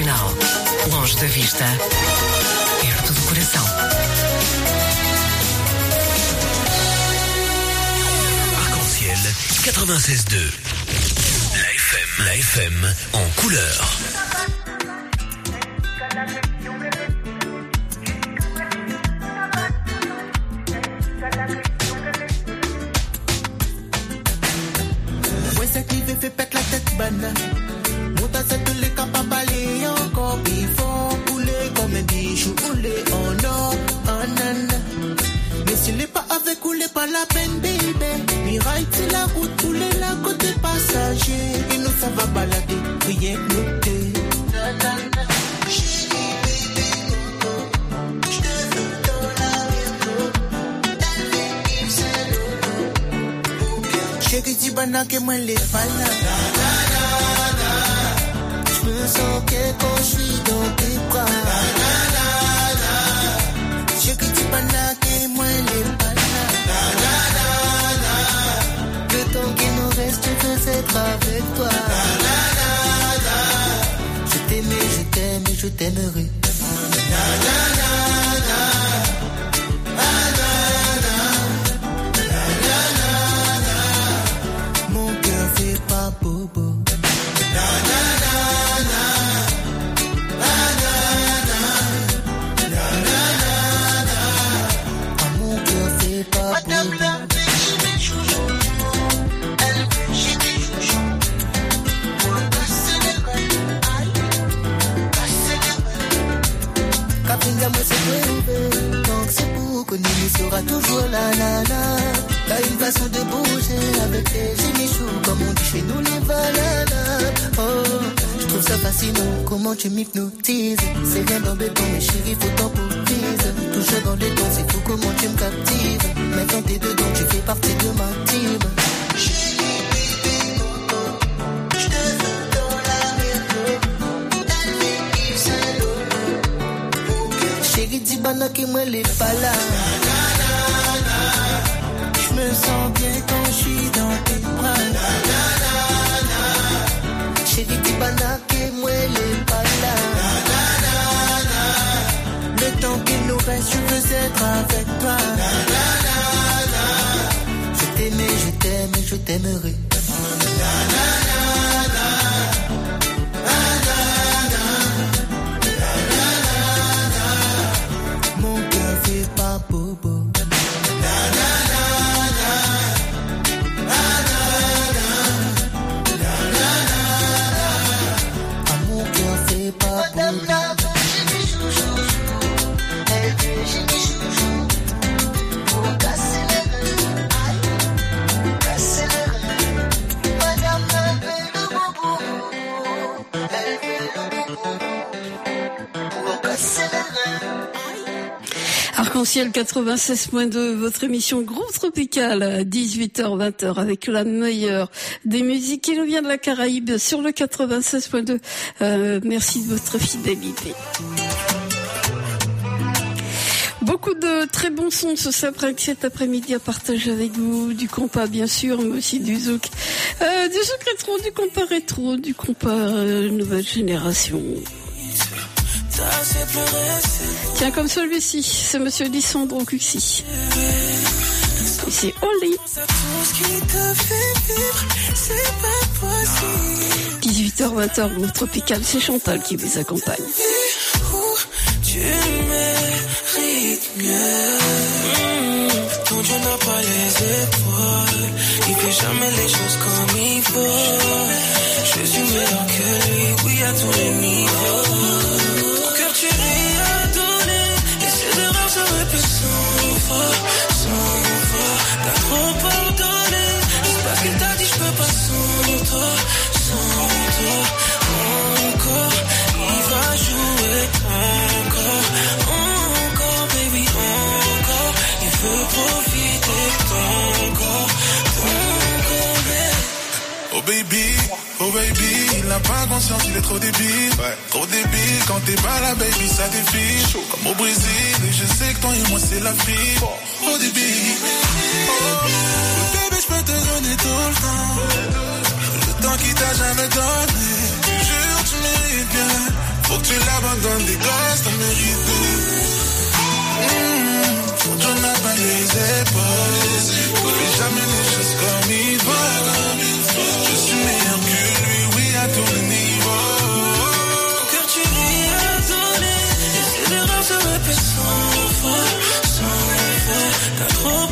Longe da vista, perto do coração. Arc-en-ciel 96.2. La FM. La FM en couleur. Arc-en-ciel 96.2, votre émission Groupe Tropical, 18h-20h, avec la meilleure des musiques qui nous vient de la Caraïbe sur le 96.2. Euh, merci de votre fidélité. Beaucoup de très bons sons ce cet après-midi à partager avec vous. Du compas, bien sûr, mais aussi du zouk. Euh, du zouk rétro, du compas rétro, du compas euh, nouvelle génération. Tiens, comme celui-ci, c'est Monsieur Lissandro Cuxi. C'est Oli. 18h-20h, mon tropical, c'est Chantal qui vous accompagne. Tu. Ton Dieu n'a pas les épaules. Il fait jamais les choses comme il faut. Je suis meilleur que lui, oui, à tous les niveaux. baby, oh baby, il n'a pas conscience, il est trop débile. Ouais. Trop débile, quand t'es pas là, baby, ça défile. Chaud. Comme au Brésil, et je sais que toi et moi, c'est la fille Oh, oh débile. Oh, baby, je peux te donner tout le temps. Le temps qu'il t'a jamais donné. Tu jures, tu mérites bien. Faut que tu l'abandonnes, des gosses, t'as mérité on n'a pas les épaules. N'oublie jamais les choses comme il faut. Je suis meilleur que lui, oui, à ton niveau. Car tu lui as donné, et ses erreurs se répètent sans fois, sans fois. T'as trop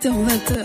8h20.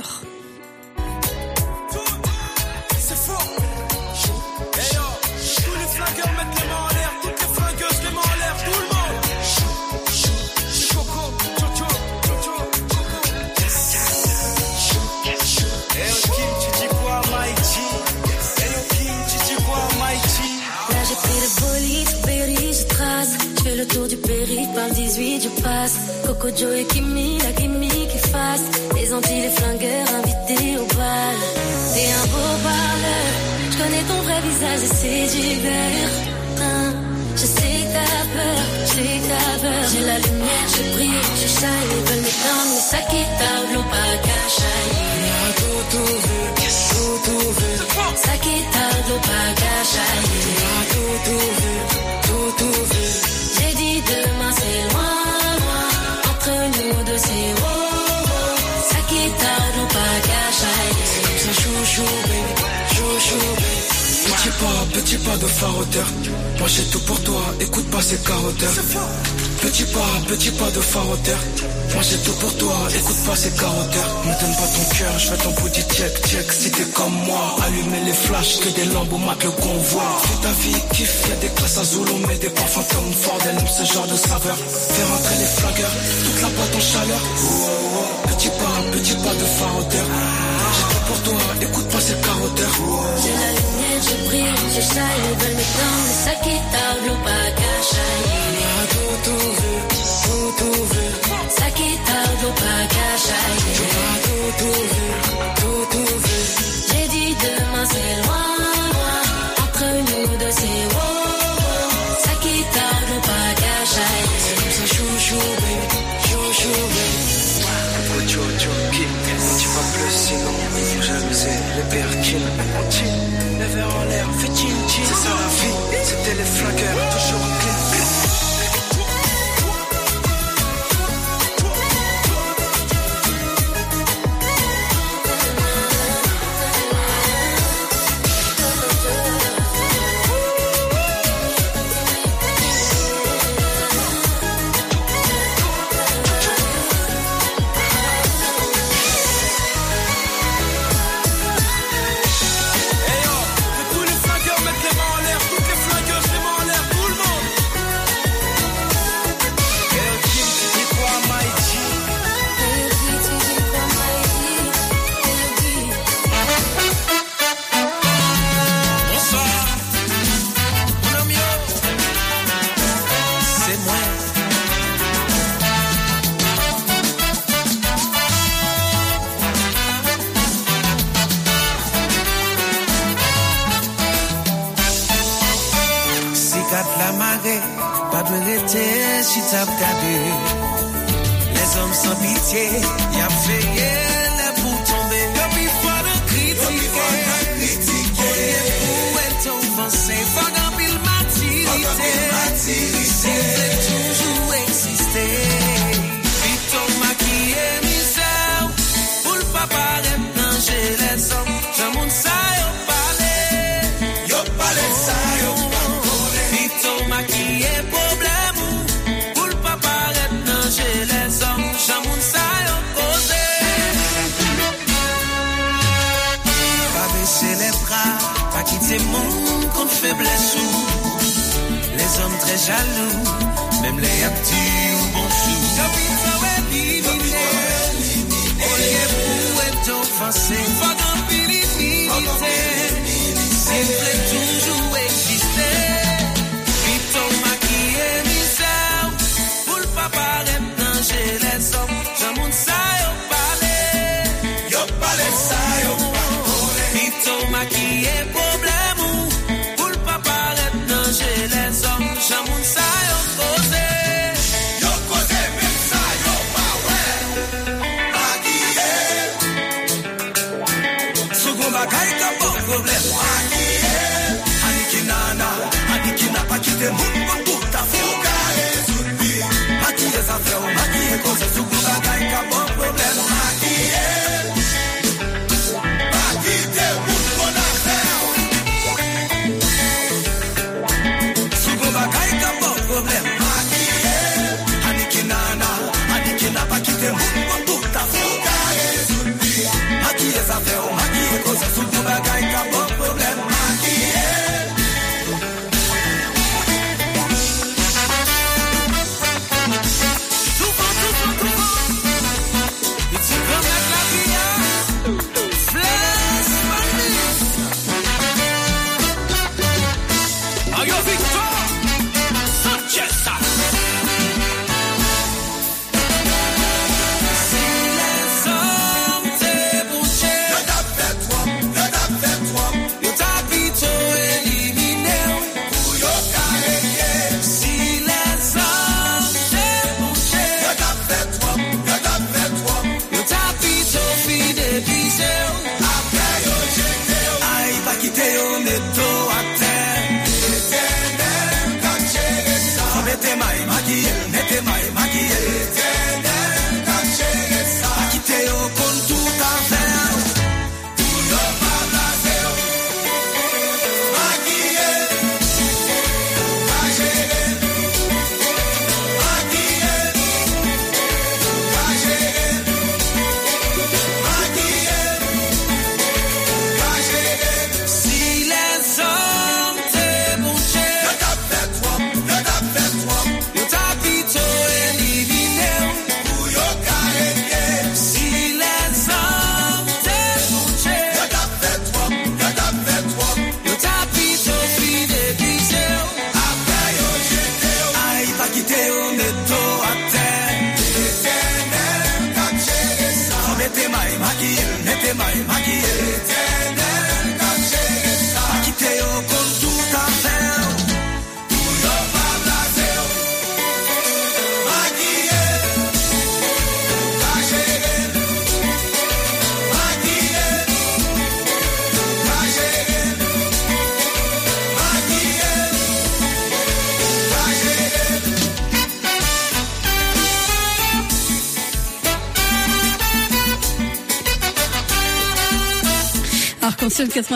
Tu vas plus sinon, je le sais, les perkins Never en l'air, fait chill chill C'est ça la vie, c'était les flingueurs, toujours clean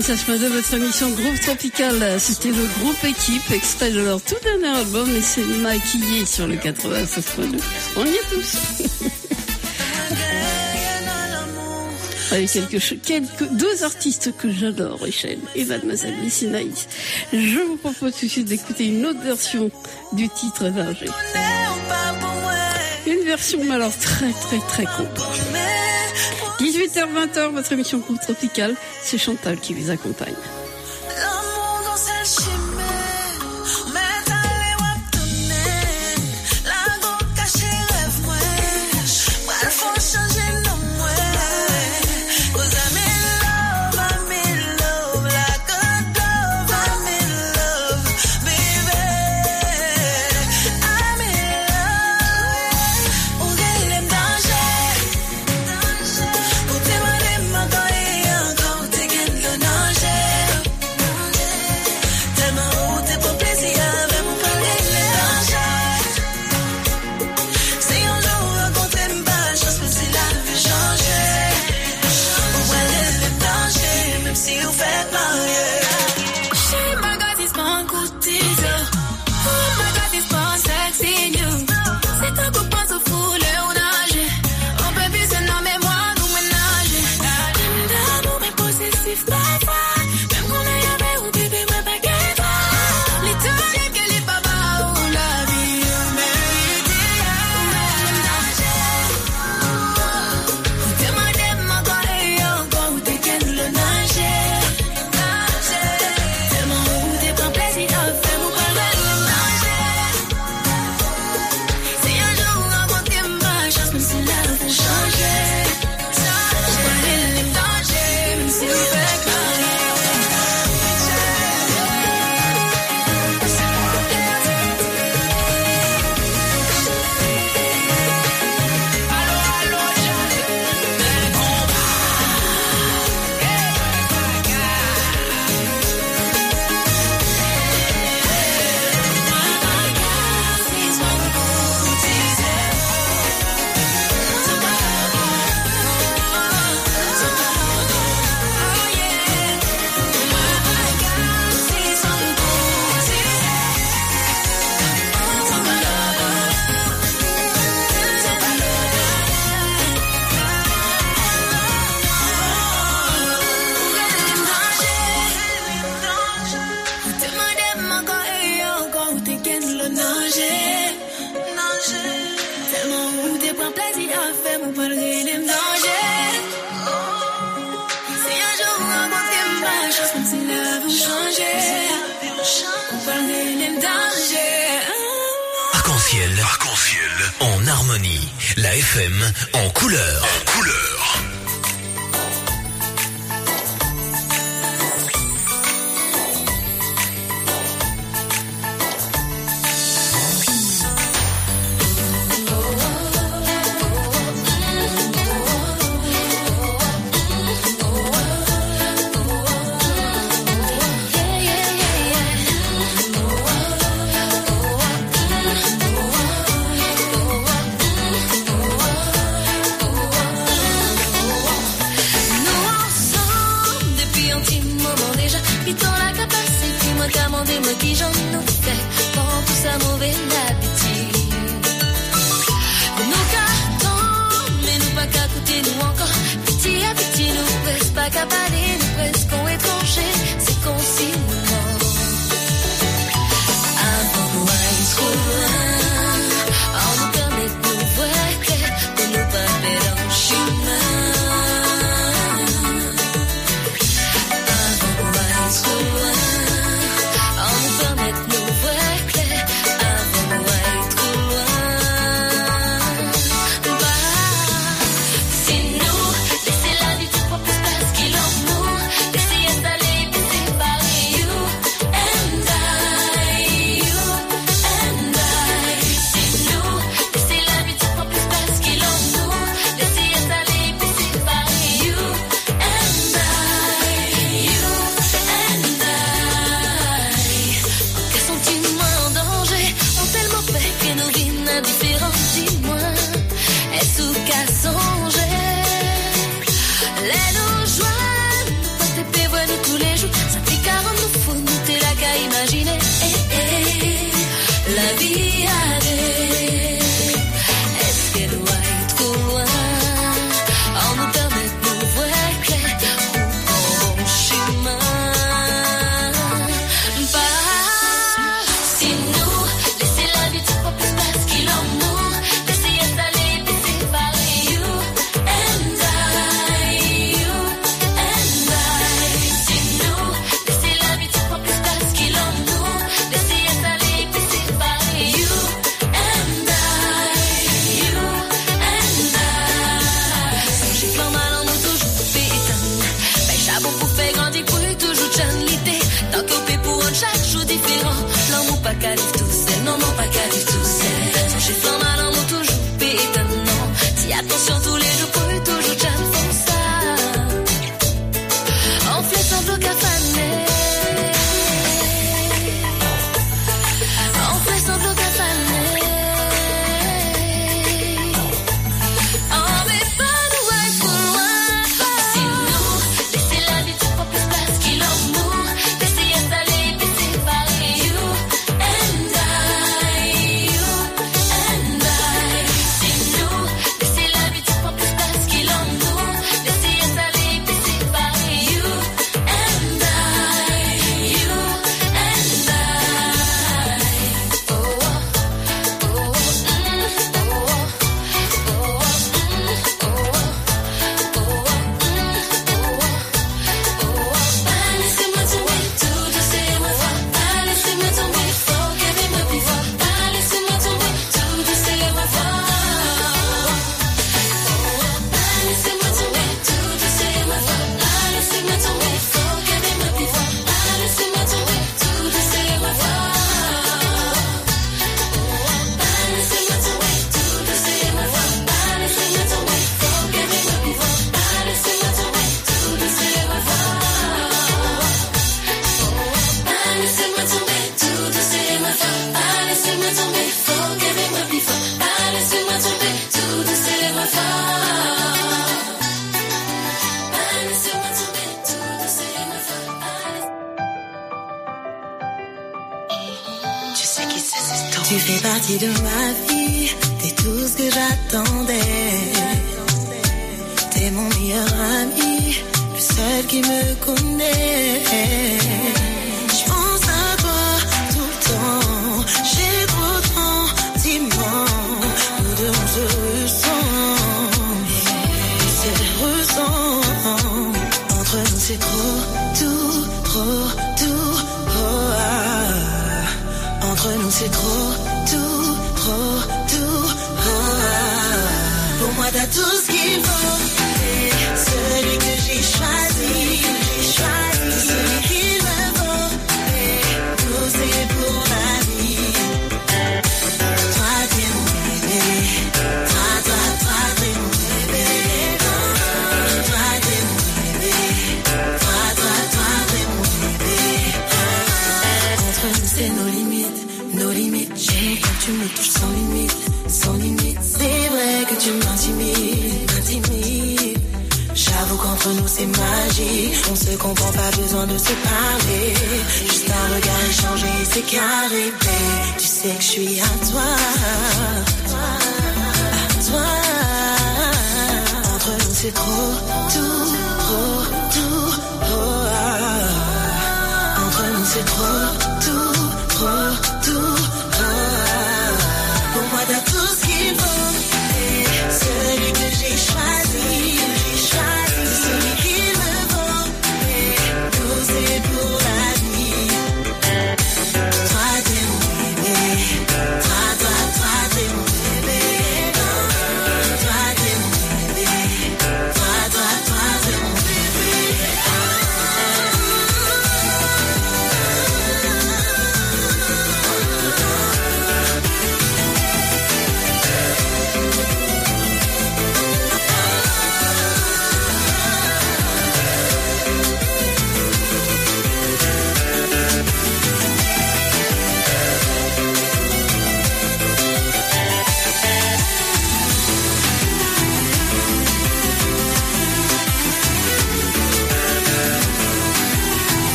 96.2, votre émission Groupe Tropical. C'était le groupe équipe, extrait de leur tout dernier album et c'est maquillé sur le 96.2. On y est tous. Avec quelques, deux artistes que j'adore, Rachel et Mademoiselle Missy Naïs. Je vous propose tout de suite d'écouter une autre version du titre d'Argé. Une version, mais alors très très très courte. 18h-20h, votre émission Groupe Tropical, c'est Chantal qui vous accompagne.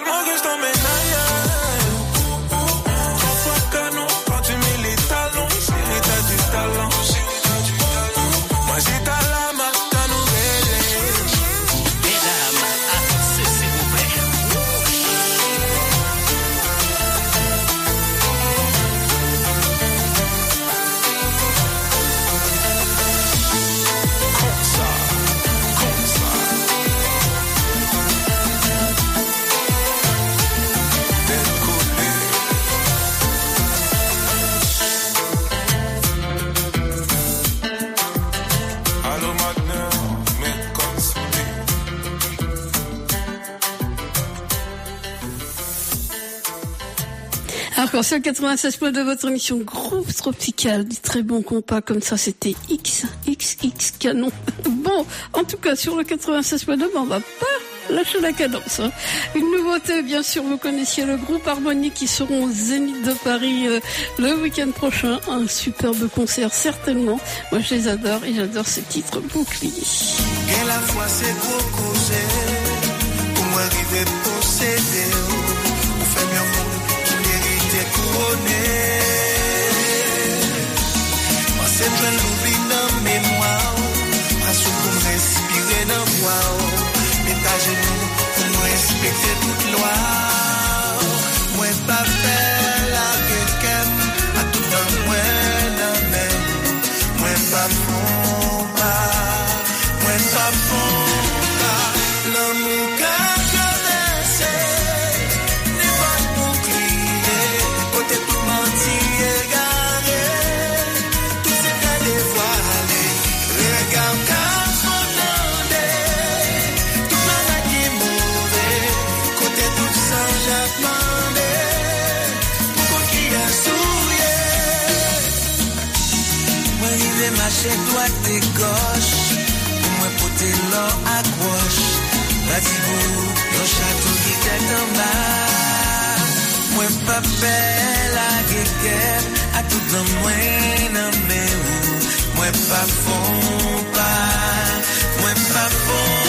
Autres. Appelle-moi que je Quand c'est le 96 points de votre émission Groupe Tropical, du très bon compas comme ça, c'était X, XX canon. Bon, en tout cas, sur le 96 points de, on va pas lâcher la cadence. hein. Une nouveauté, bien sûr, vous connaissiez le groupe Harmonie qui seront au Zénith de Paris euh, le week-end prochain. Un superbe concert, certainement. Moi, je les adore et j'adore ces titres boucliers. Et la foi c'est pour causer Pour moi kone Mwen se jwen louvi nan menwa ou Mwen sou pou mwen respire nan vwa ou Mwen ta jenou pou mwen respekte tout lwa ou Mwen pa fe la kekem A tout an mwen nan men Mwen pa fe Che doate goch Pou mwen pote lor ak wosh Ratibou Yon chato ki tet an ba Mwen pape la geke A tout an mwen nan me ou Mwen pa fon pa Mwen pa fon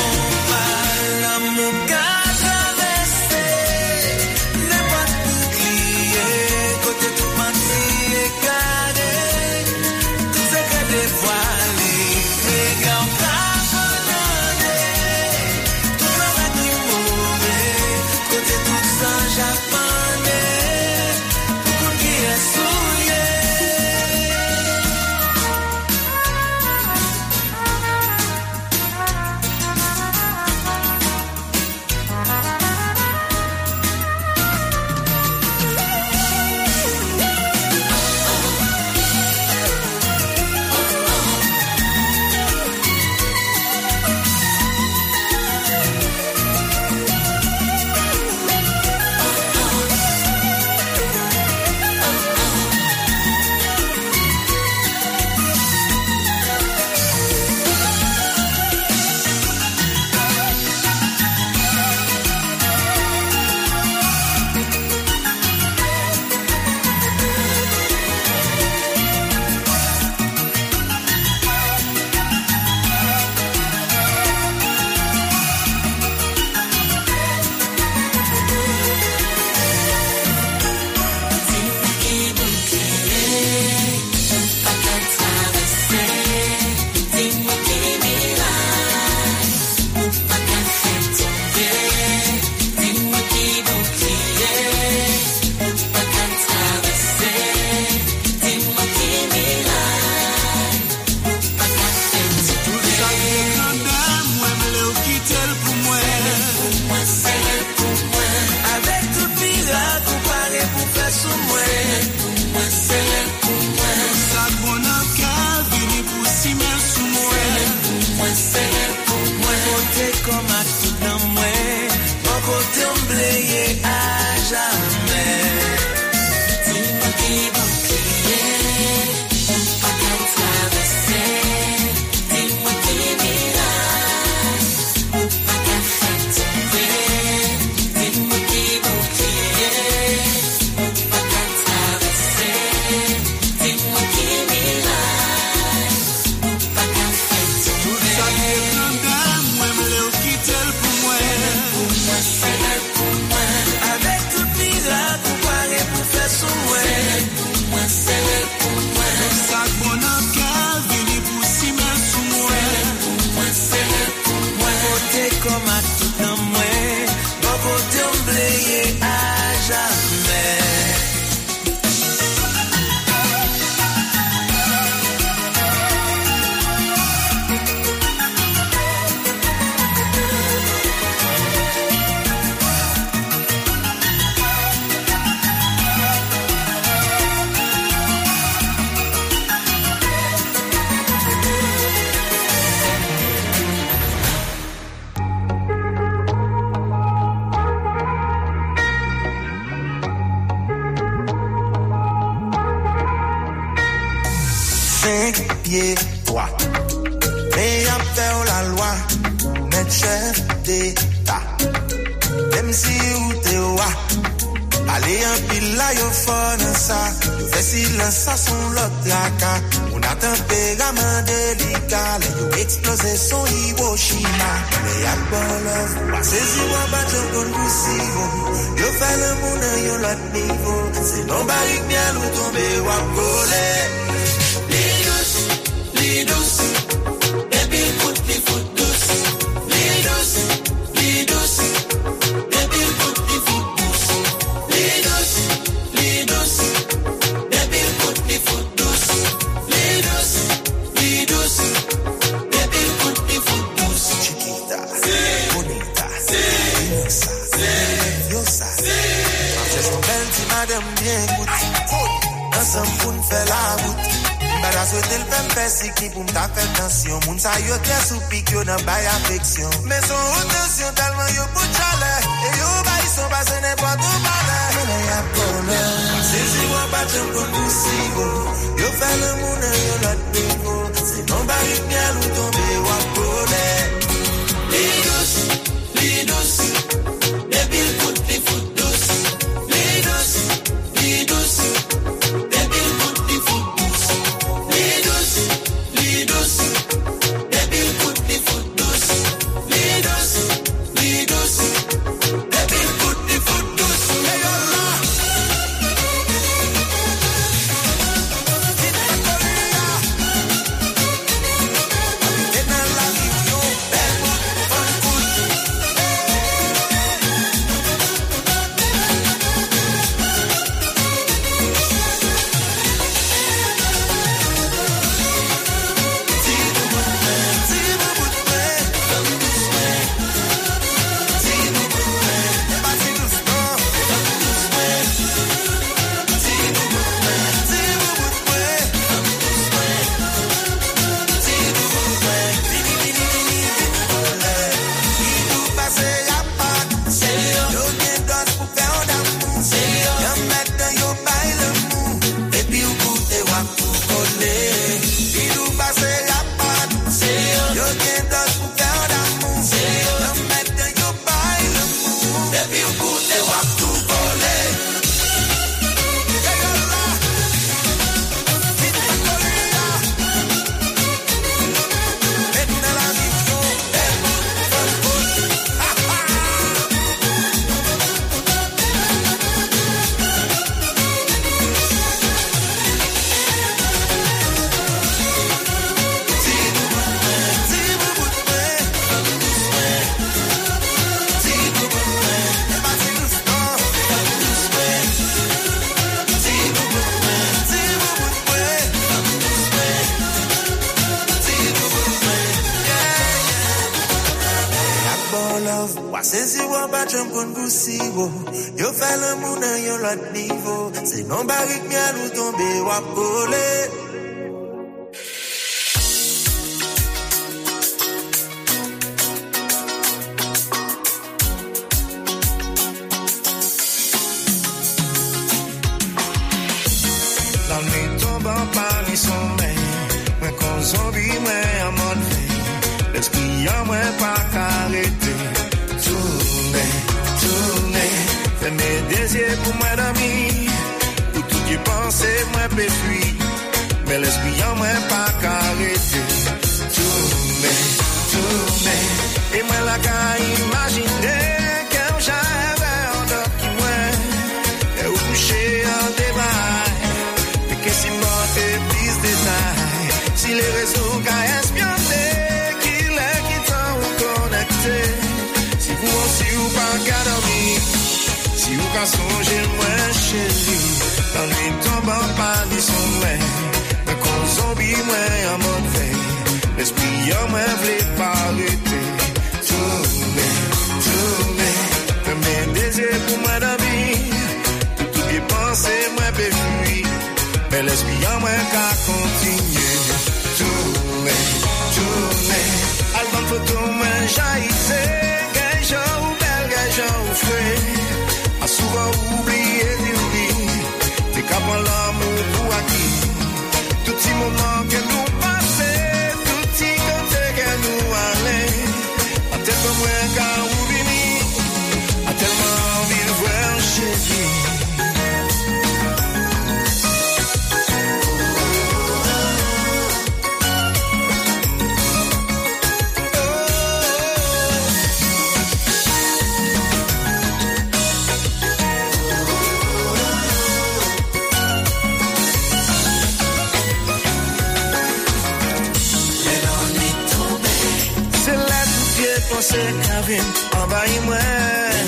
Komanse kavim Anbayi mwen.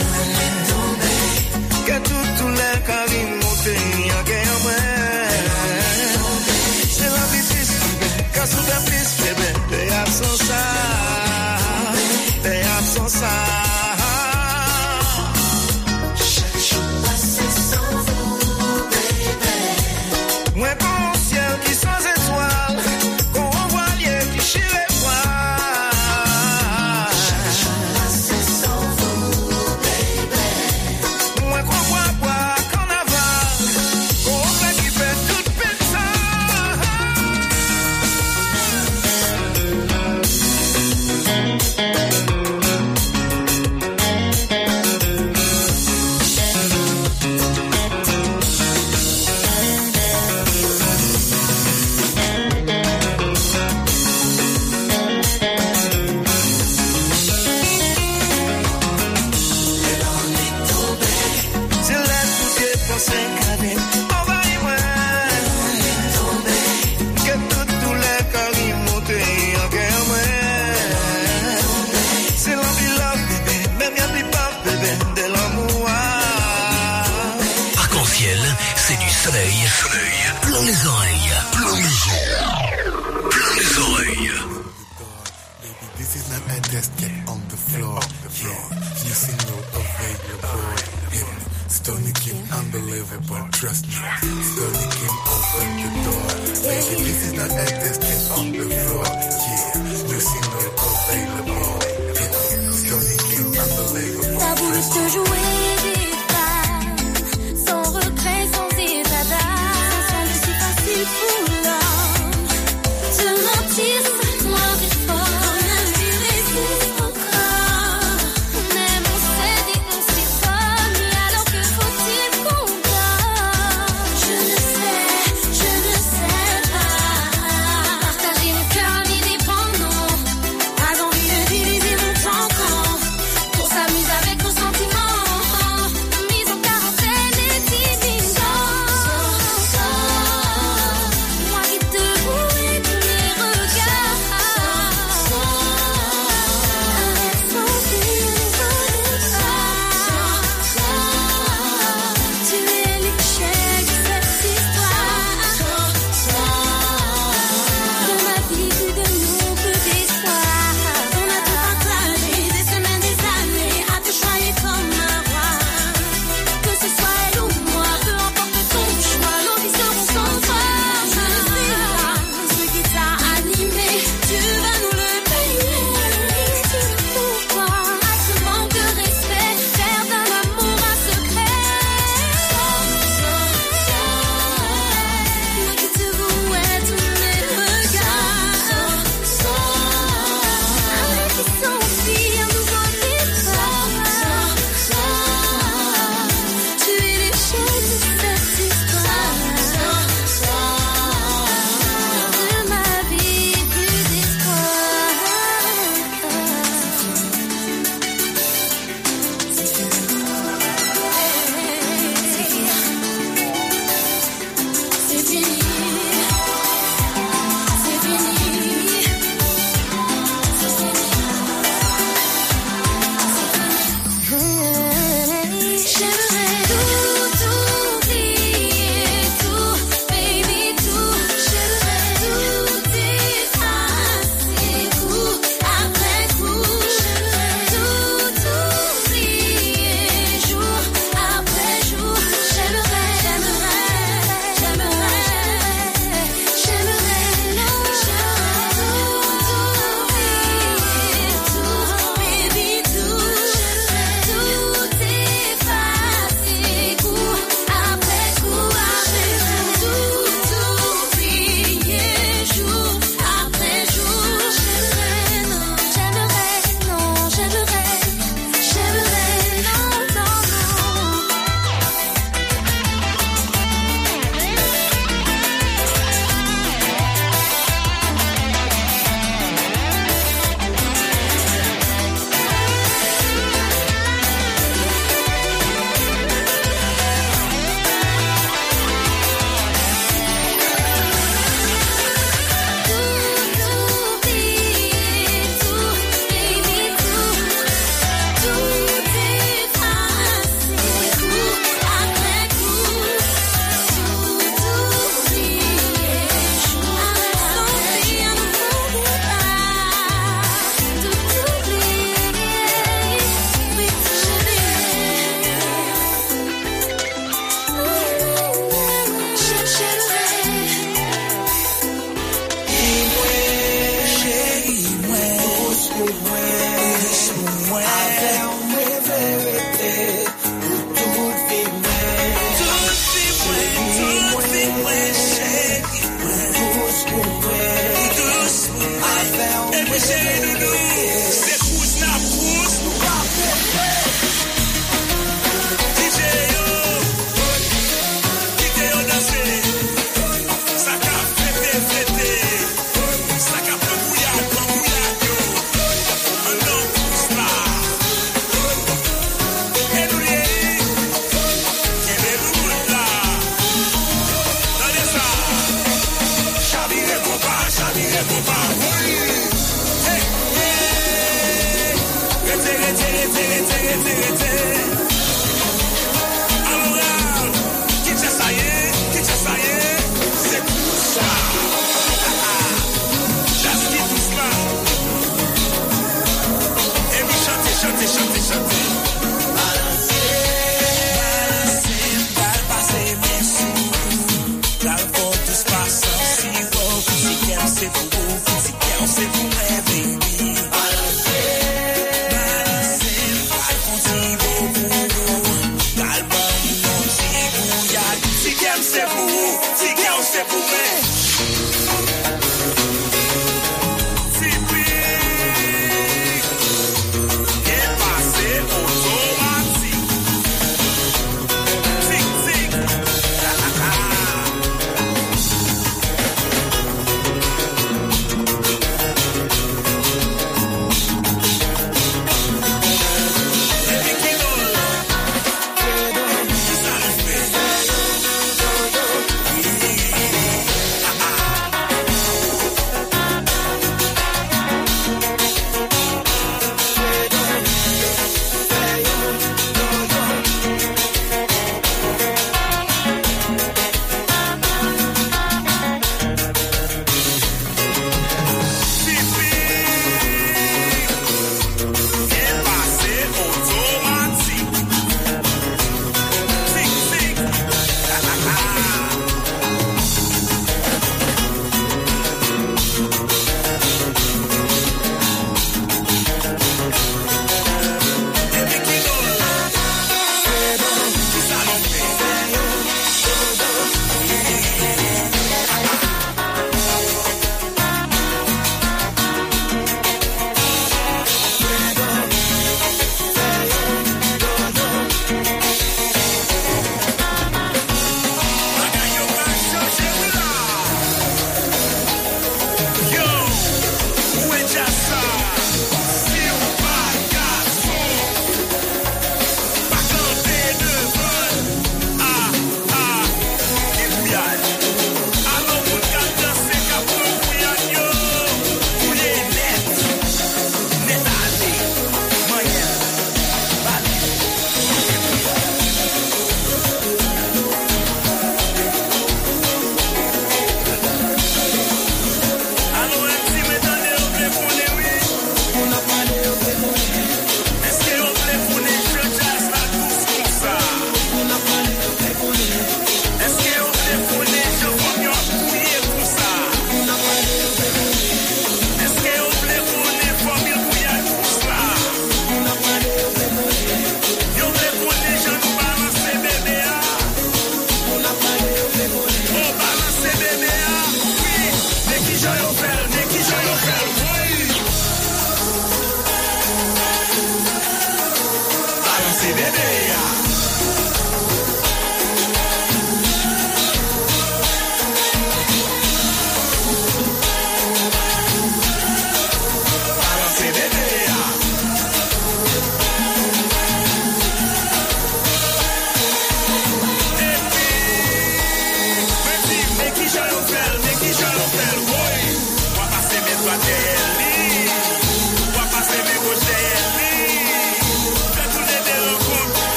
Ke toutou le kavim Monte yon gen yon mwen. Se la bitis Kasou de plis bebe De absonsa De absonsa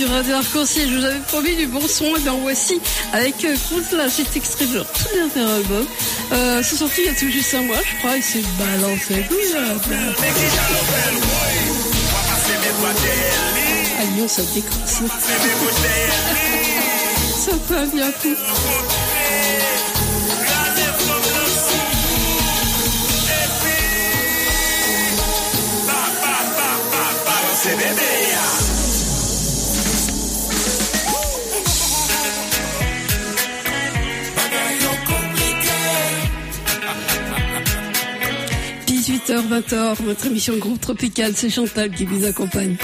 Je vous avais promis du bon son. Et bien voici avec euh, là, cet extrait de leur tout dernier album. Euh, c'est sorti il y a tout juste un mois, je crois, et c'est balancé. À Lyon, ça décroche. ça un bien. 20h, votre émission Groupe Tropical, c'est Chantal qui vous accompagne.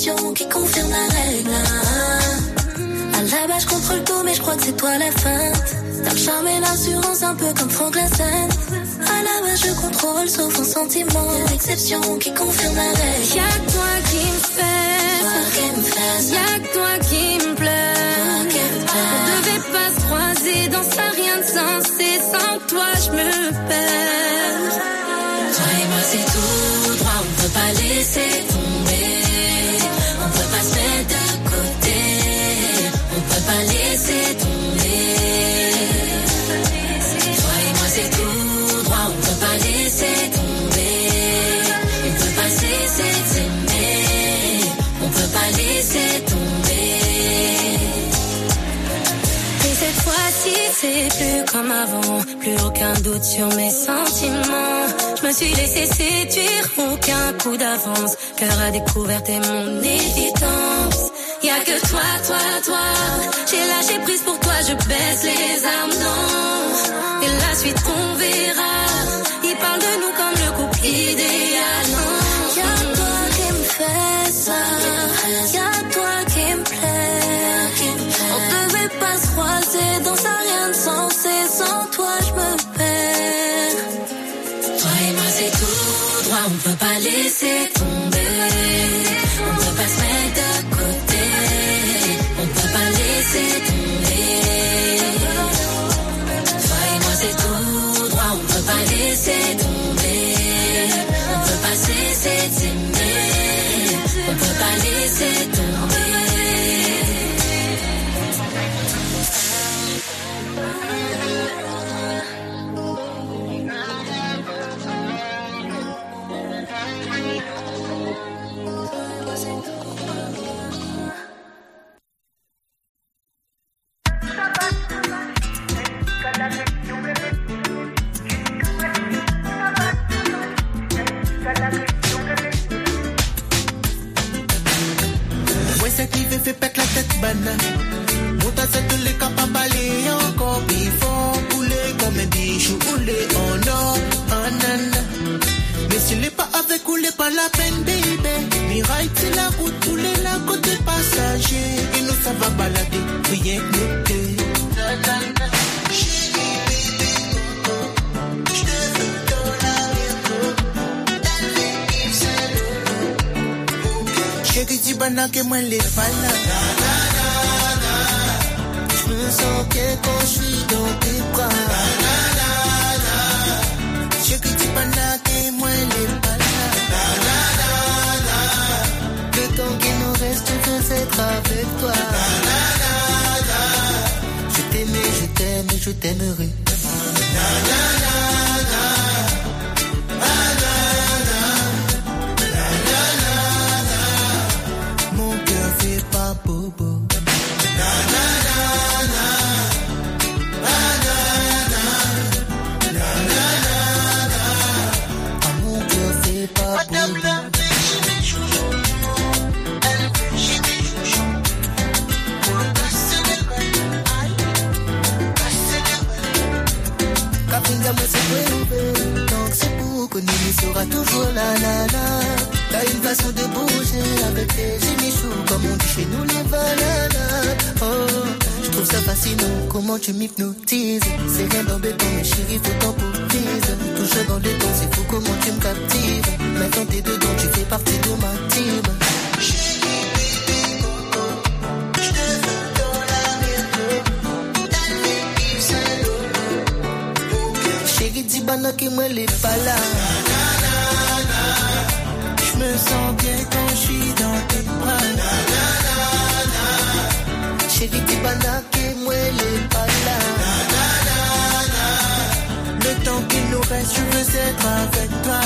Qui confirme la règle. À la base, je contrôle tout, mais je crois que c'est toi la feinte. T'as le charme et l'assurance, un peu comme Franck Lassen. À la base, je contrôle, sauf un sentiment. L'exception qui confirme la règle. Y'a que toi qui me fais. Y'a que toi qui me plaît. On devait pas se croiser dans ça, rien de sensé. Sans toi, je me perds. Toi et moi, c'est tout droit, on peut pas laisser comme avant. Plus aucun doute sur mes sentiments. Je me suis laissé séduire, aucun coup d'avance. Cœur à découvert et mon évidence. Y a que toi, toi, toi. J'ai lâché prise pour toi, je baisse les armes, non. Et la suite, on verra. Ils parlent de nous comme le couple idéal, c'est sans toi je me perds. Toi et moi c'est tout droit, on peut pas laisser tomber. On peut pas se mettre de côté, on peut pas laisser tomber. Toi et moi c'est tout droit, on peut pas laisser tomber. On peut pas cesser de s'aimer, on peut pas laisser tomber. Bana que quand je suis dans tes bras. Chérie, dis bana que moi les fala. Le temps qui nous reste, avec toi. Je t'aimais, je t'aime je t'aimerai. Sera toujours là là une façon de bouger avec tes génichous, comme on dit chez nous les bananes. Oh, je trouve ça fascinant, comment tu m'hypnotises. C'est rien d'embêtant, mais chérie, faut temporiser. Toujours dans les temps, c'est fou comment tu me captives. Maintenant t'es dedans, tu fais partie de ma team. Chérie, dis bana que moi les pas. Je sens bien quand je suis dans tes bras. Chérie, dis bana que moi les pas là. Le temps qu'il nous reste, je veux être avec toi.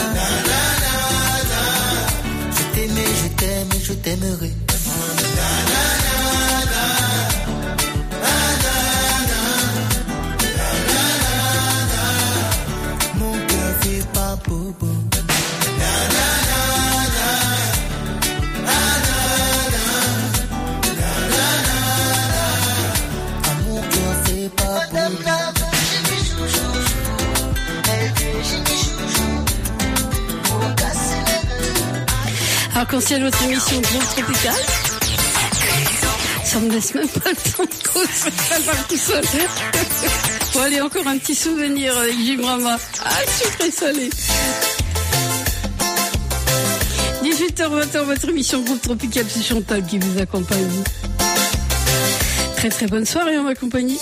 Je t'aimais, je t'aime je t'aimerai. Mon Arc-en-ciel, votre émission Groupe Tropical. Ça me laisse même pas le temps de cause, ça part tout seul. Bon, allez, encore un petit souvenir avec Jim Rama. Ah, sucré salé. 18h20, votre émission Groupe Tropical, c'est Chantal qui vous accompagne. Très très bonne soirée en ma compagnie.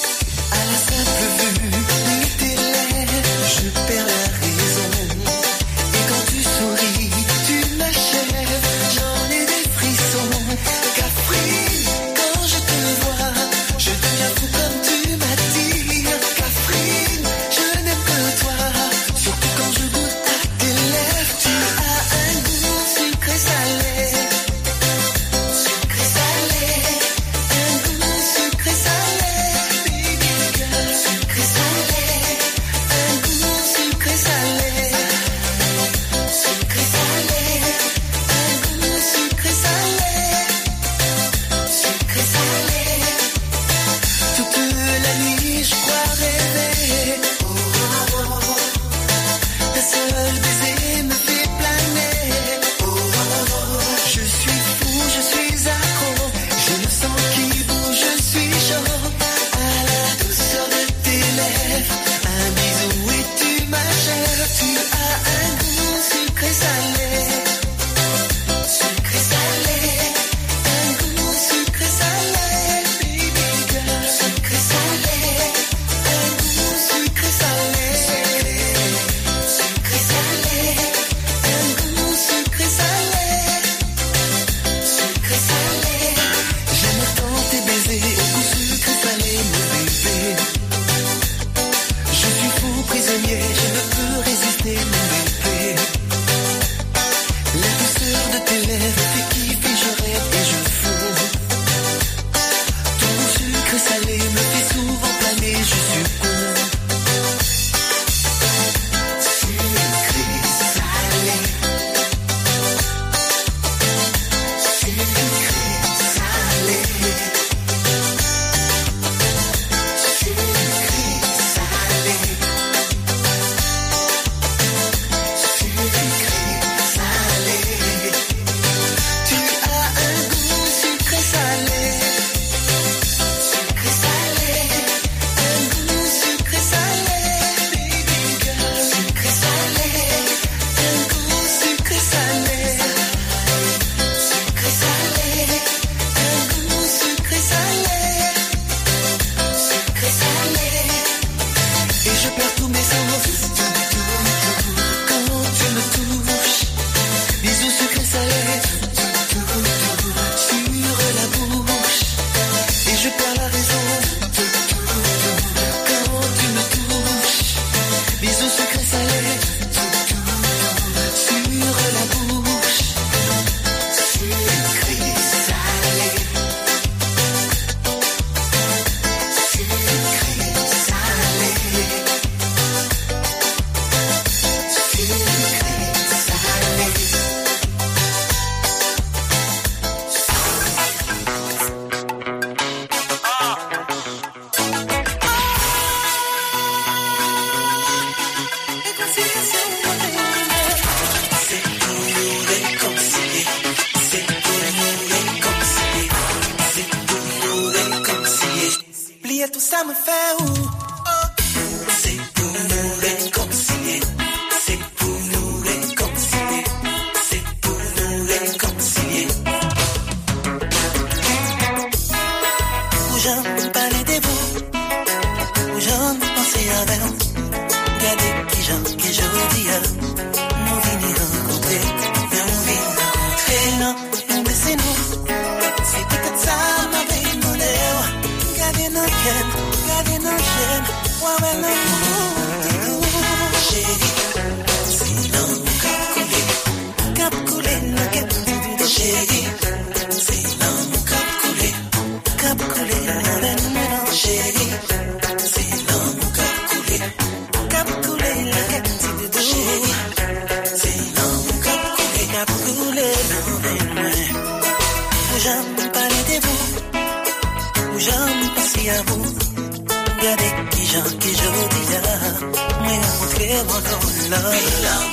Mwen an lan Bilan,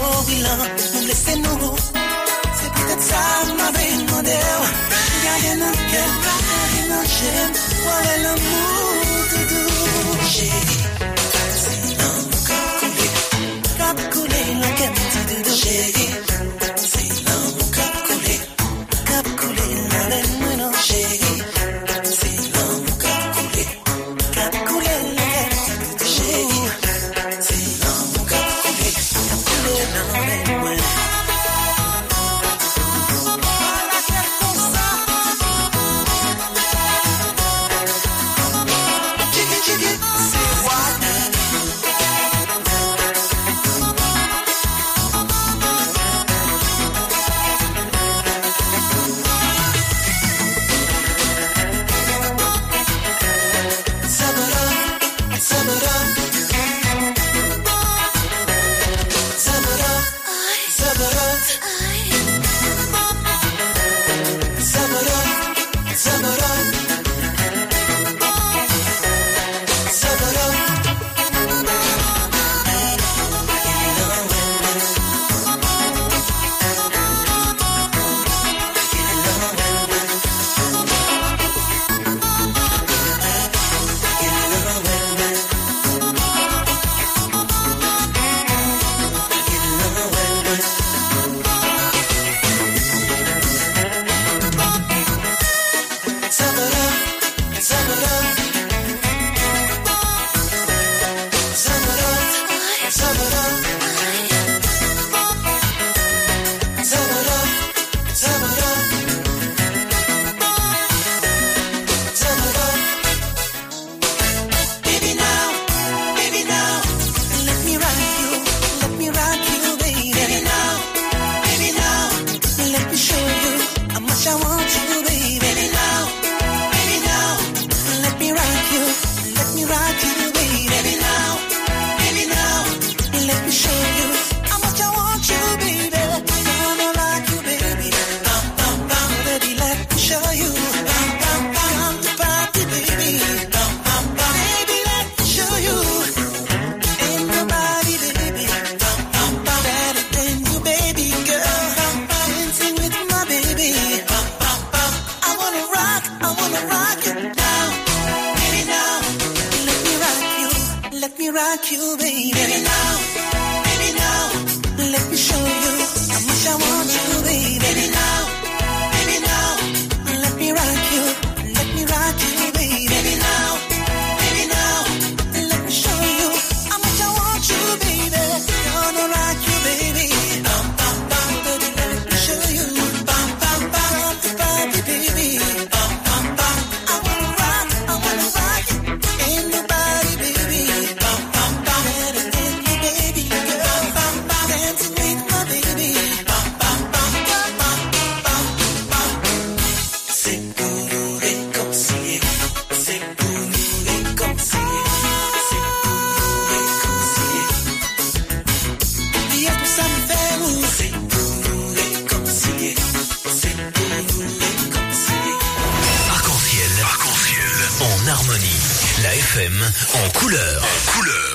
oh bilan Nou blese nou Se pwetet sa mwen ve yon model Gade nan kem, gade nan jem Wale l'amou doudou Chéri FM en couleur. En couleur.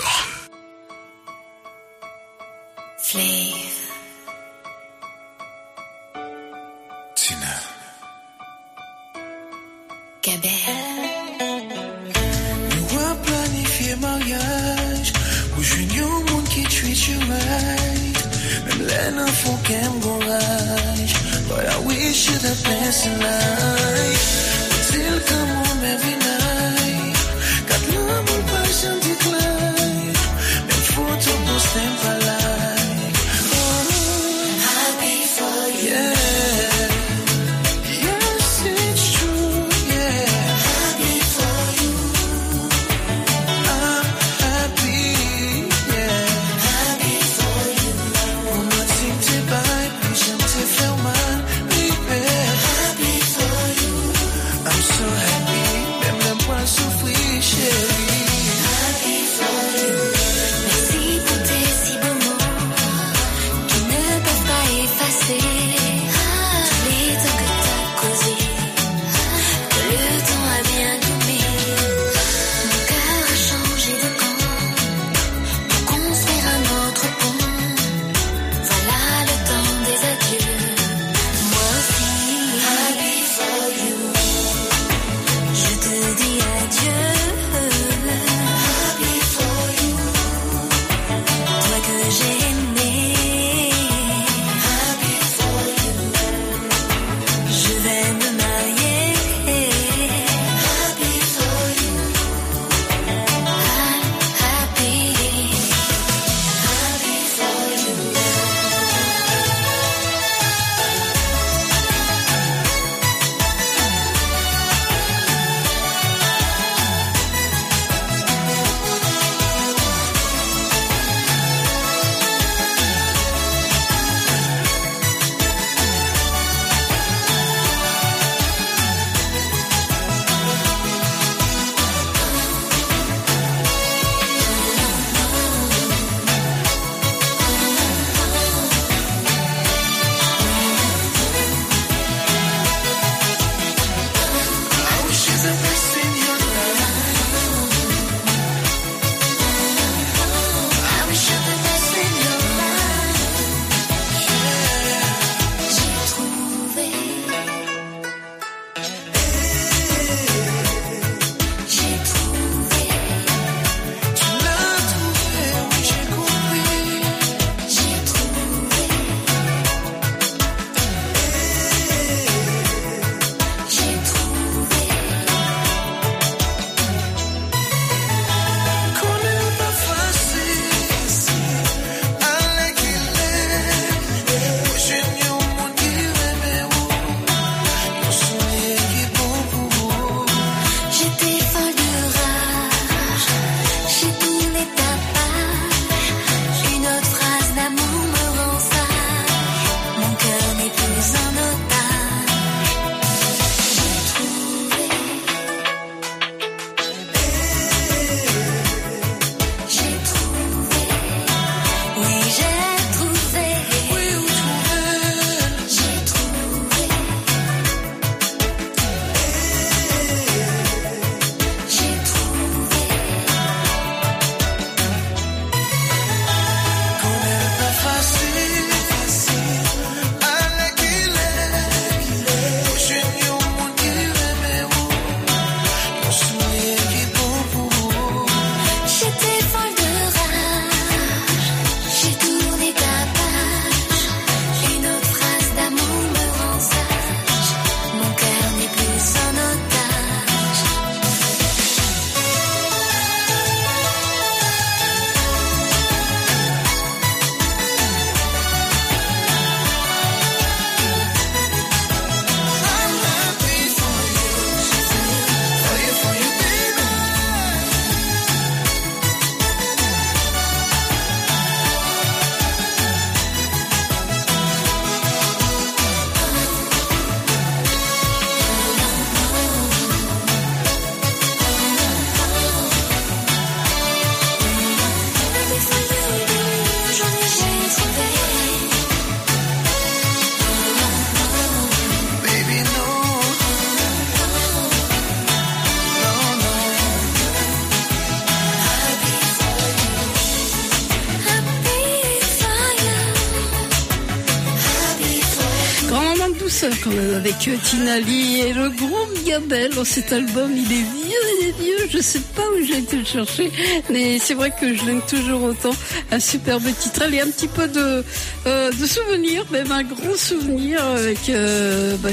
Même avec Tina Lee et le groupe Gabel. Oh, cet album, il est vieux, il est vieux. Je sais pas où j'ai été le chercher, mais c'est vrai que je l'aime toujours autant. Un superbe titre. Allez, un petit peu de, euh, de souvenirs, même un gros souvenir avec euh, bah,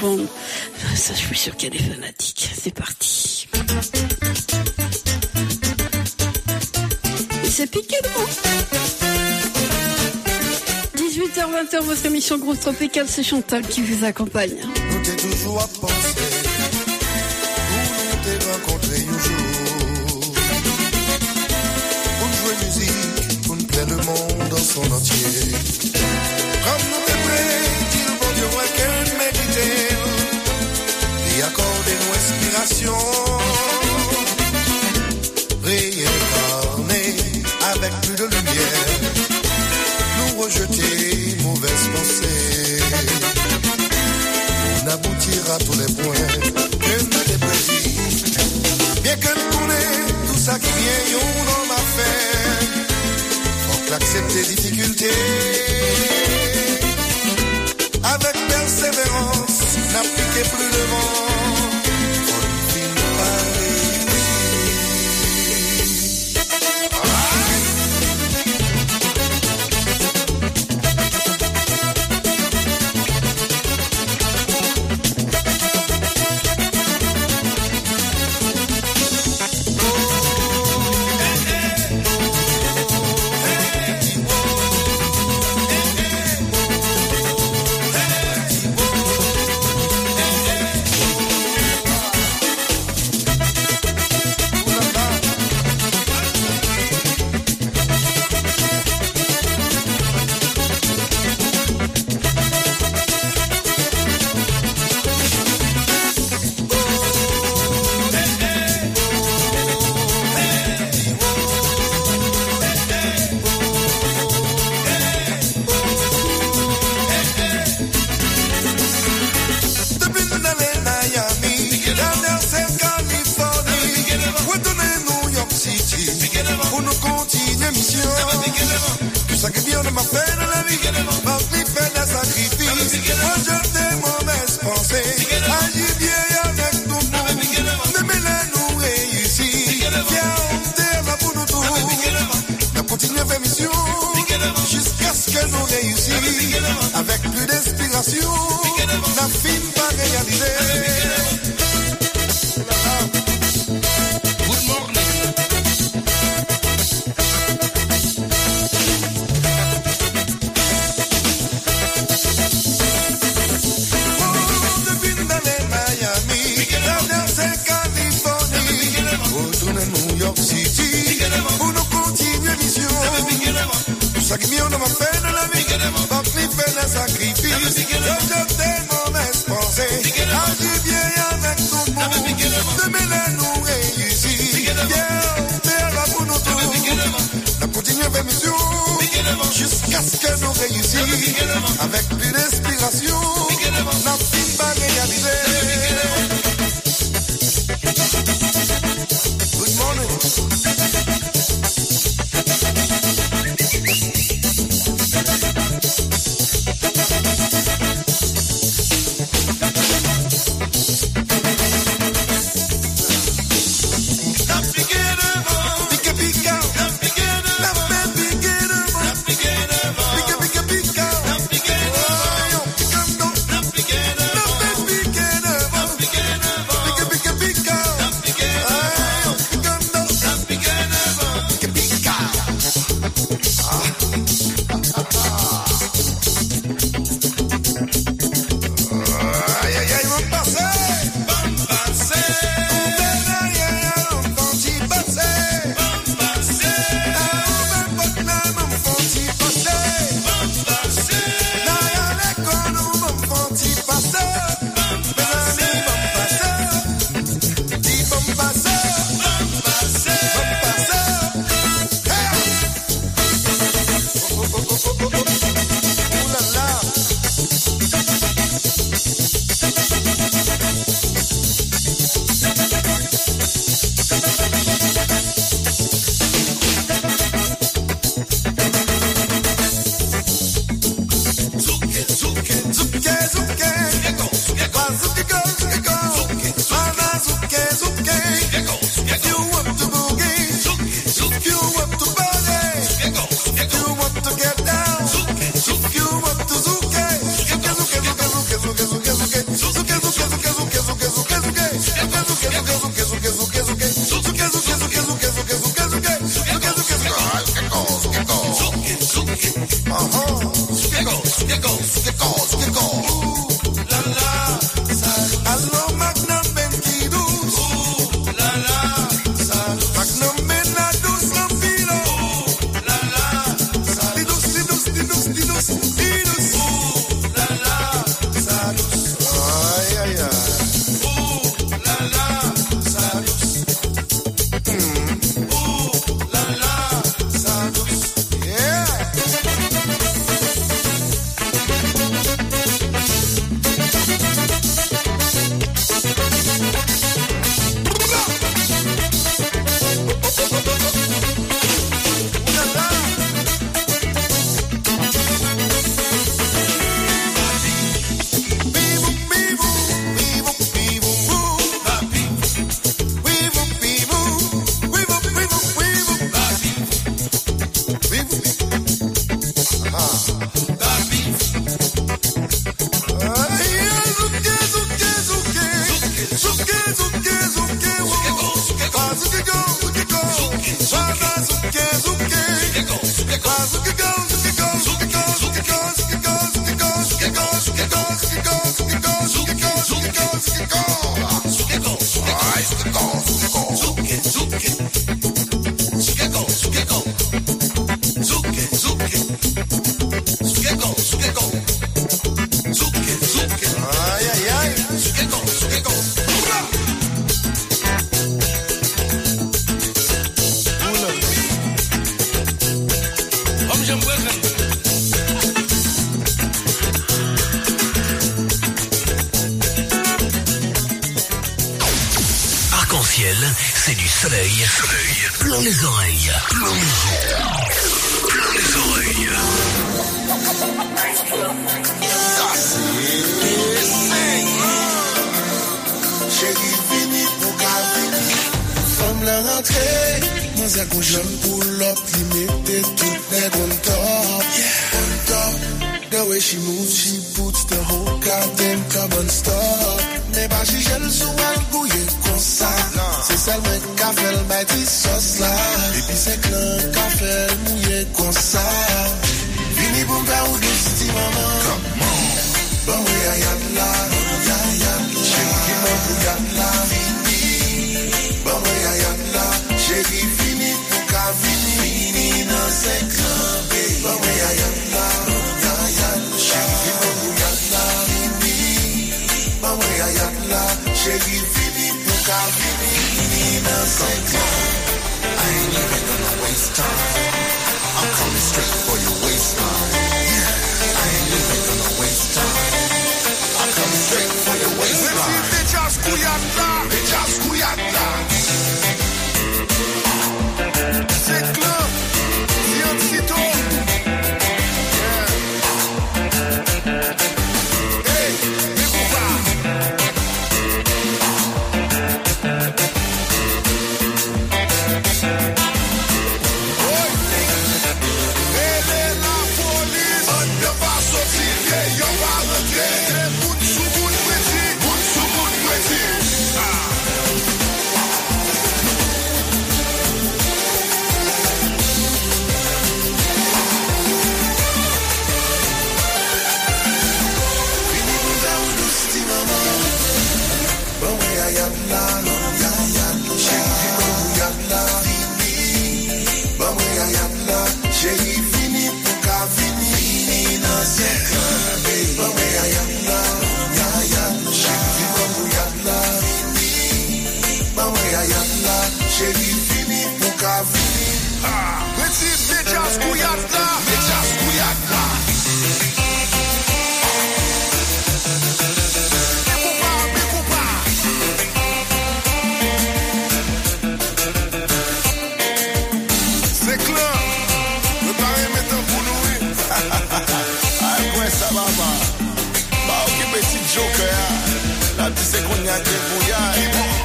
Band. Ça, je suis sûr qu'il y a 18h20, votre émission Groupe Tropical, c'est Chantal qui vous accompagne. Nous t'es toujours à penser, nous un jour. Pour jouer musique, pour nous plaire le monde en son entier. Comme nous t'es prêts, le bon Dieu, moi qu'elle méditer. Et accorder nos inspirations. Réincarner avec plus de lumière. Nous rejeter On aboutira à tous les points que des plaisirs. Bien que nous connaissons tout ça qui vient yon dans ma faire. Faut que l'accepter difficultés. Avec persévérance, n'appliquez plus devant. really getting on. Kouyan.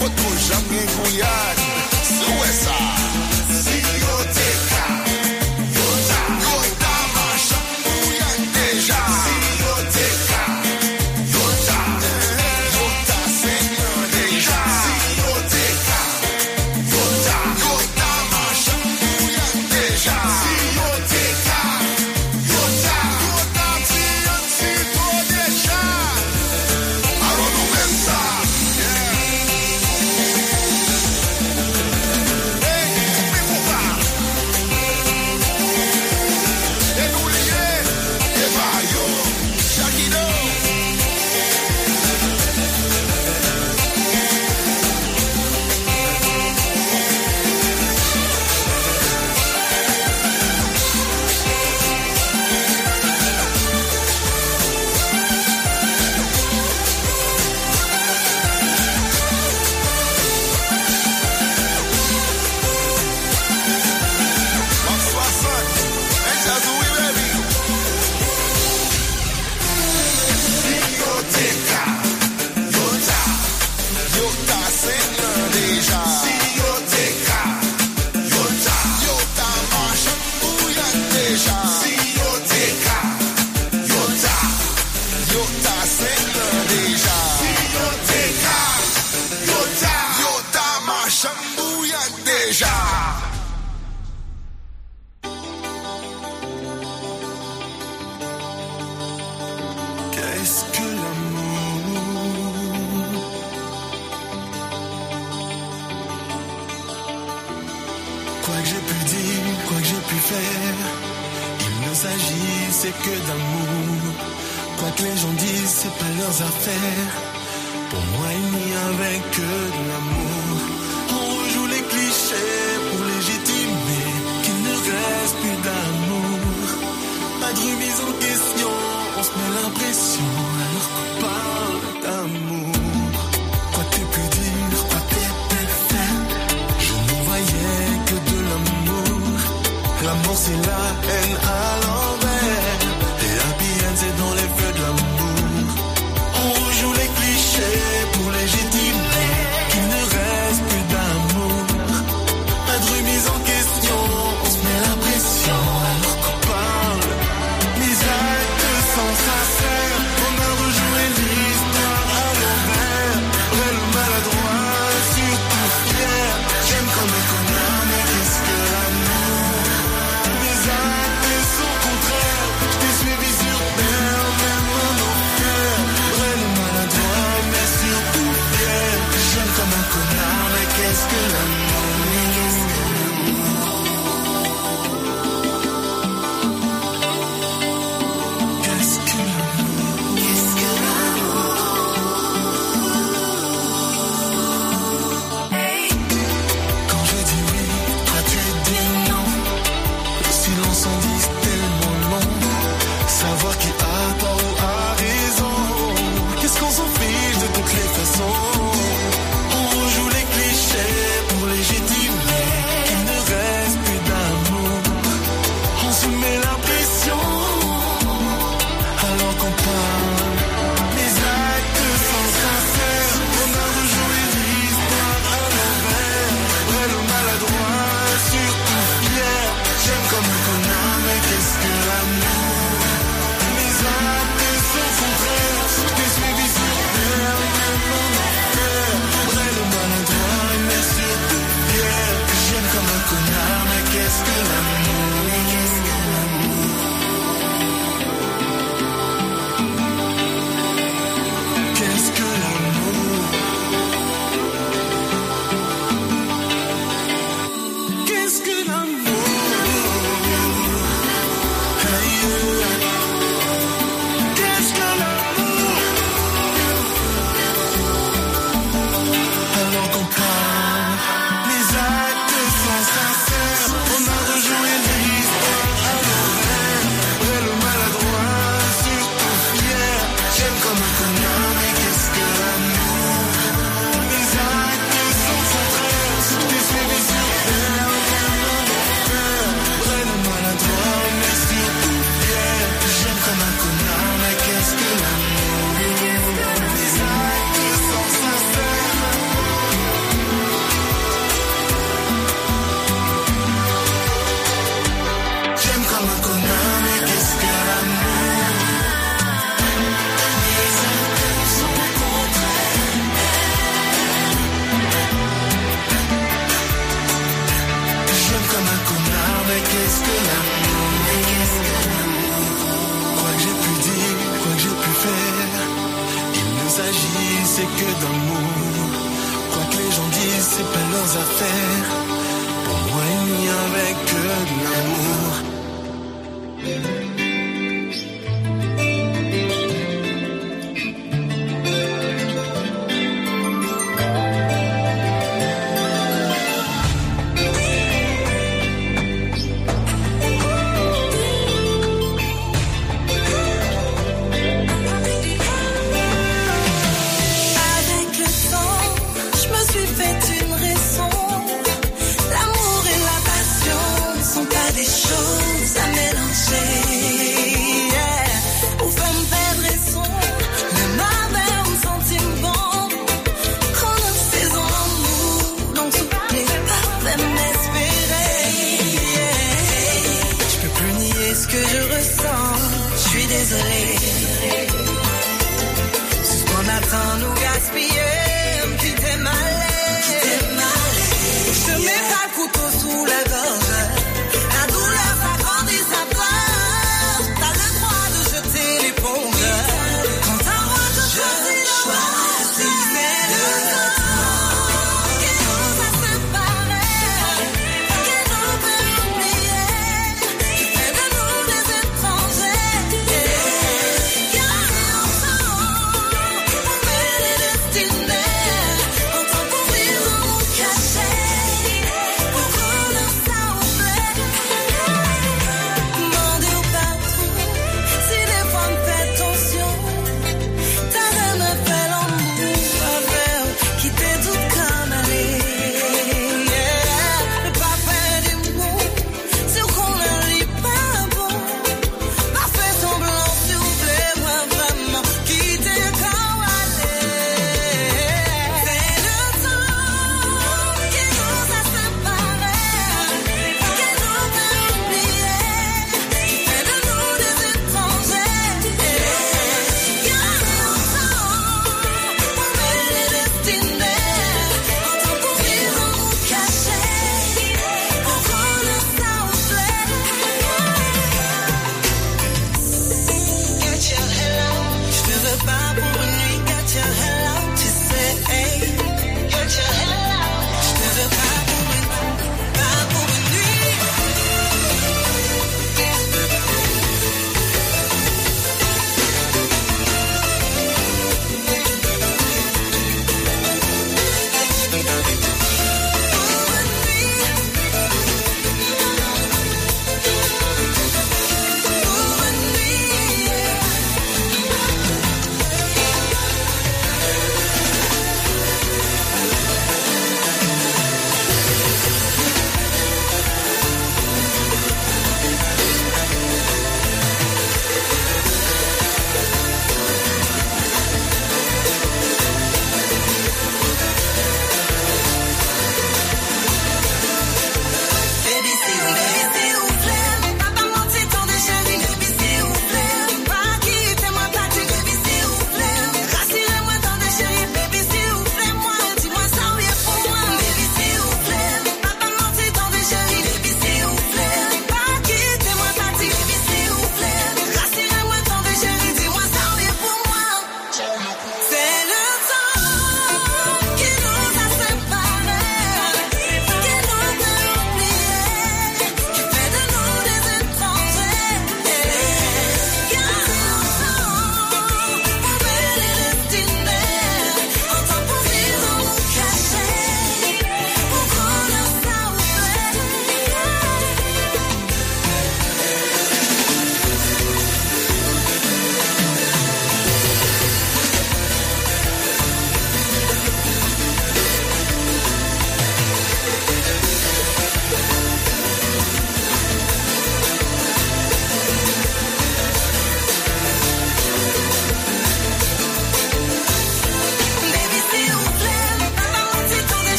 Pot kou jam kouyan.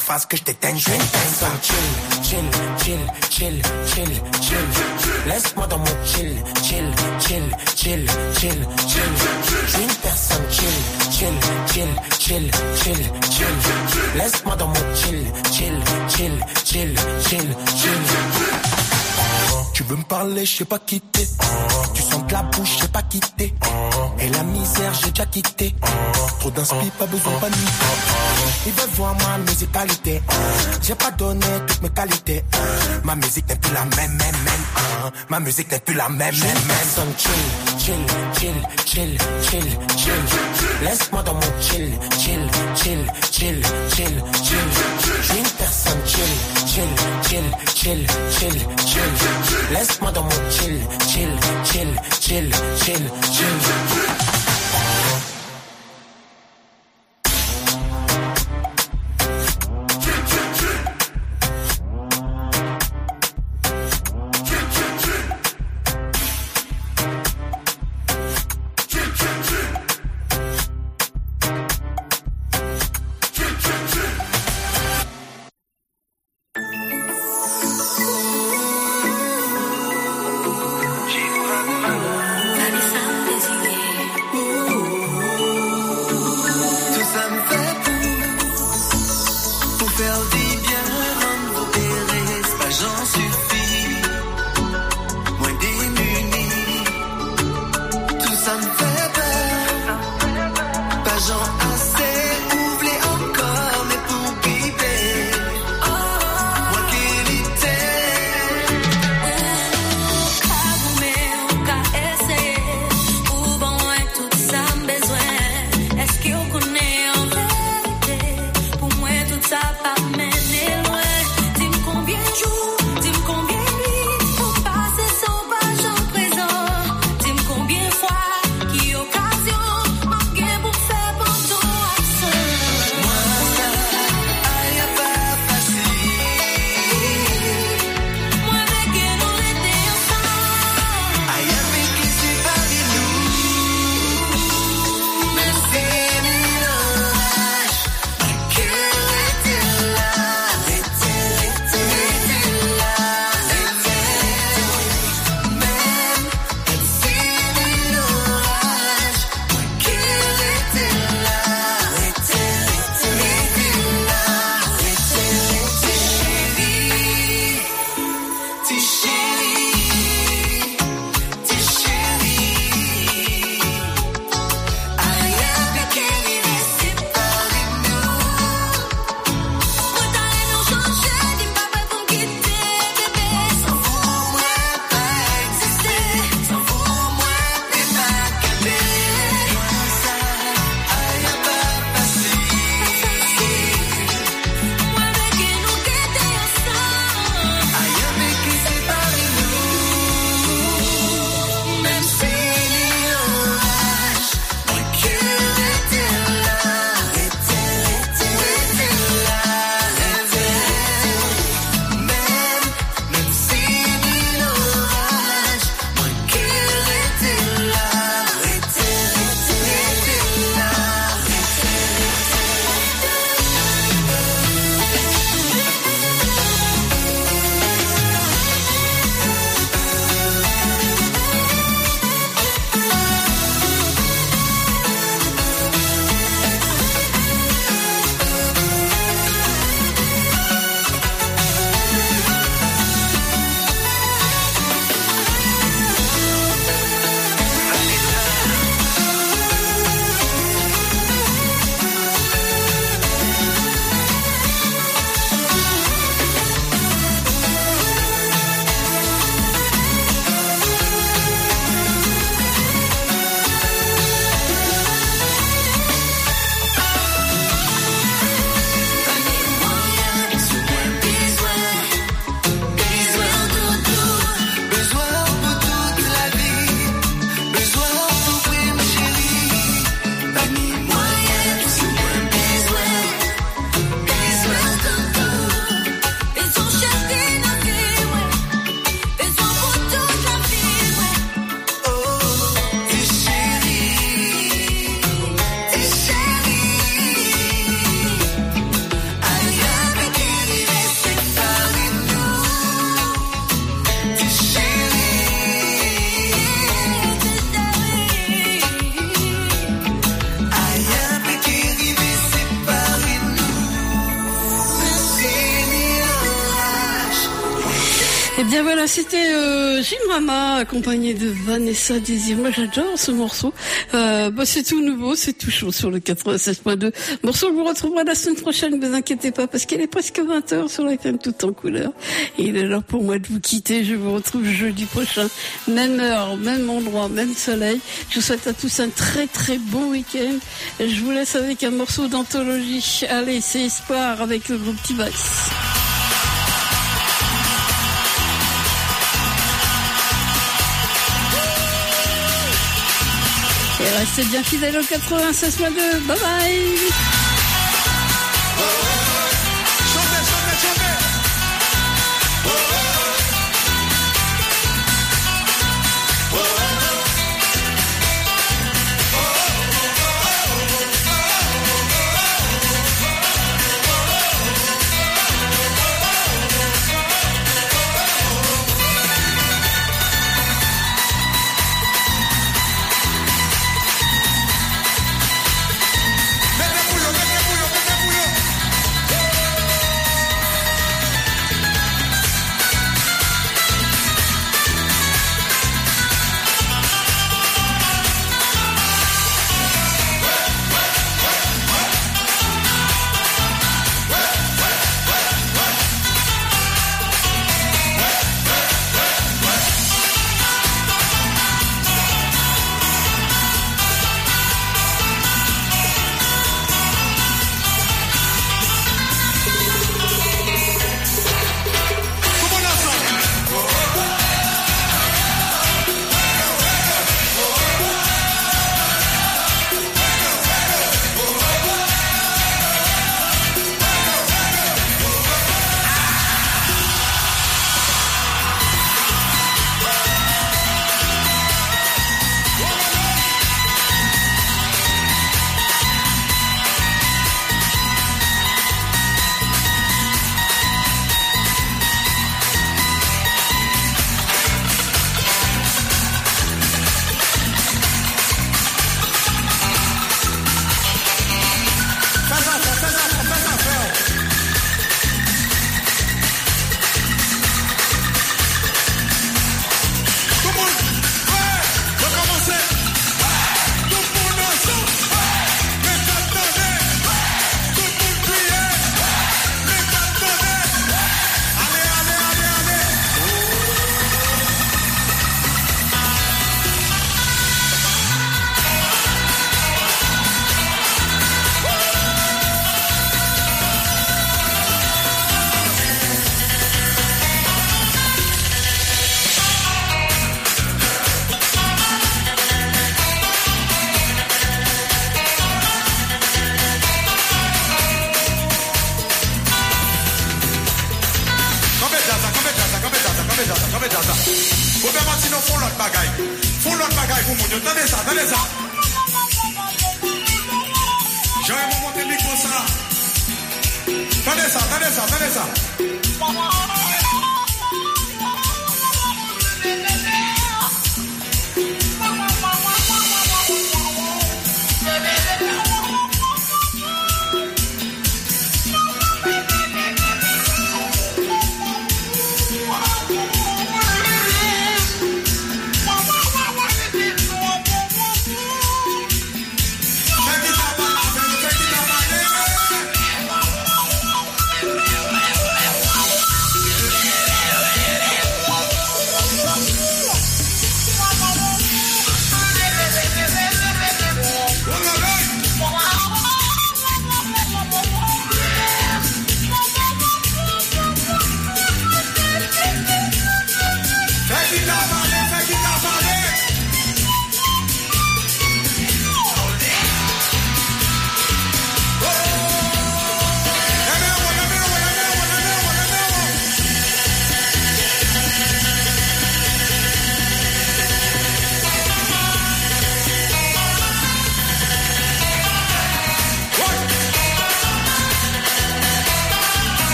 face que je t'éteigne, je suis chill, chill, chill, chill, chill, chill. Laisse-moi dans mon chill, chill, chill, chill, chill, chill. Je suis une personne chill, chill, chill, chill, chill, chill. Laisse-moi dans mon chill, chill, chill, chill, chill, chill. Tu veux me parler, je sais pas quitter. Tu sens de la bouche, je sais pas quitter. Et la misère, j'ai déjà quitté t'inspire, pas besoin de panique. Ils veulent voir ma musicalité. J'ai pas donné toutes mes qualités. Ma musique n'est plus la même, même, même. Ma musique n'est plus la même, même, même. Chill, chill, chill, chill, chill, chill. Laisse-moi dans mon chill, chill, chill, chill, chill, chill. Je suis une personne chill, chill, chill, chill, chill, chill. Laisse-moi dans mon chill, chill, chill, chill, chill, chill. C'était euh, Jim Rama accompagné de Vanessa Désir. Moi, j'adore ce morceau. Euh, bah, c'est tout nouveau, c'est tout chaud sur le 96.2. Morceau que vous retrouverez la semaine prochaine, ne vous inquiétez pas, parce qu'il est presque 20h sur la crème tout en couleur. Il est l'heure pour moi de vous quitter. Je vous retrouve jeudi prochain. Même heure, même endroit, même soleil. Je vous souhaite à tous un très très bon week-end. Je vous laisse avec un morceau d'anthologie. Allez, c'est Espoir avec le groupe T-Bax. Et restez bien fidèles au 96.2. Bye bye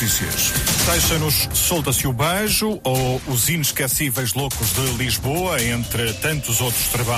notícias. Deixa-nos Solda-se o Beijo ou Os Inesquecíveis Loucos de Lisboa, entre tantos outros trabalhos.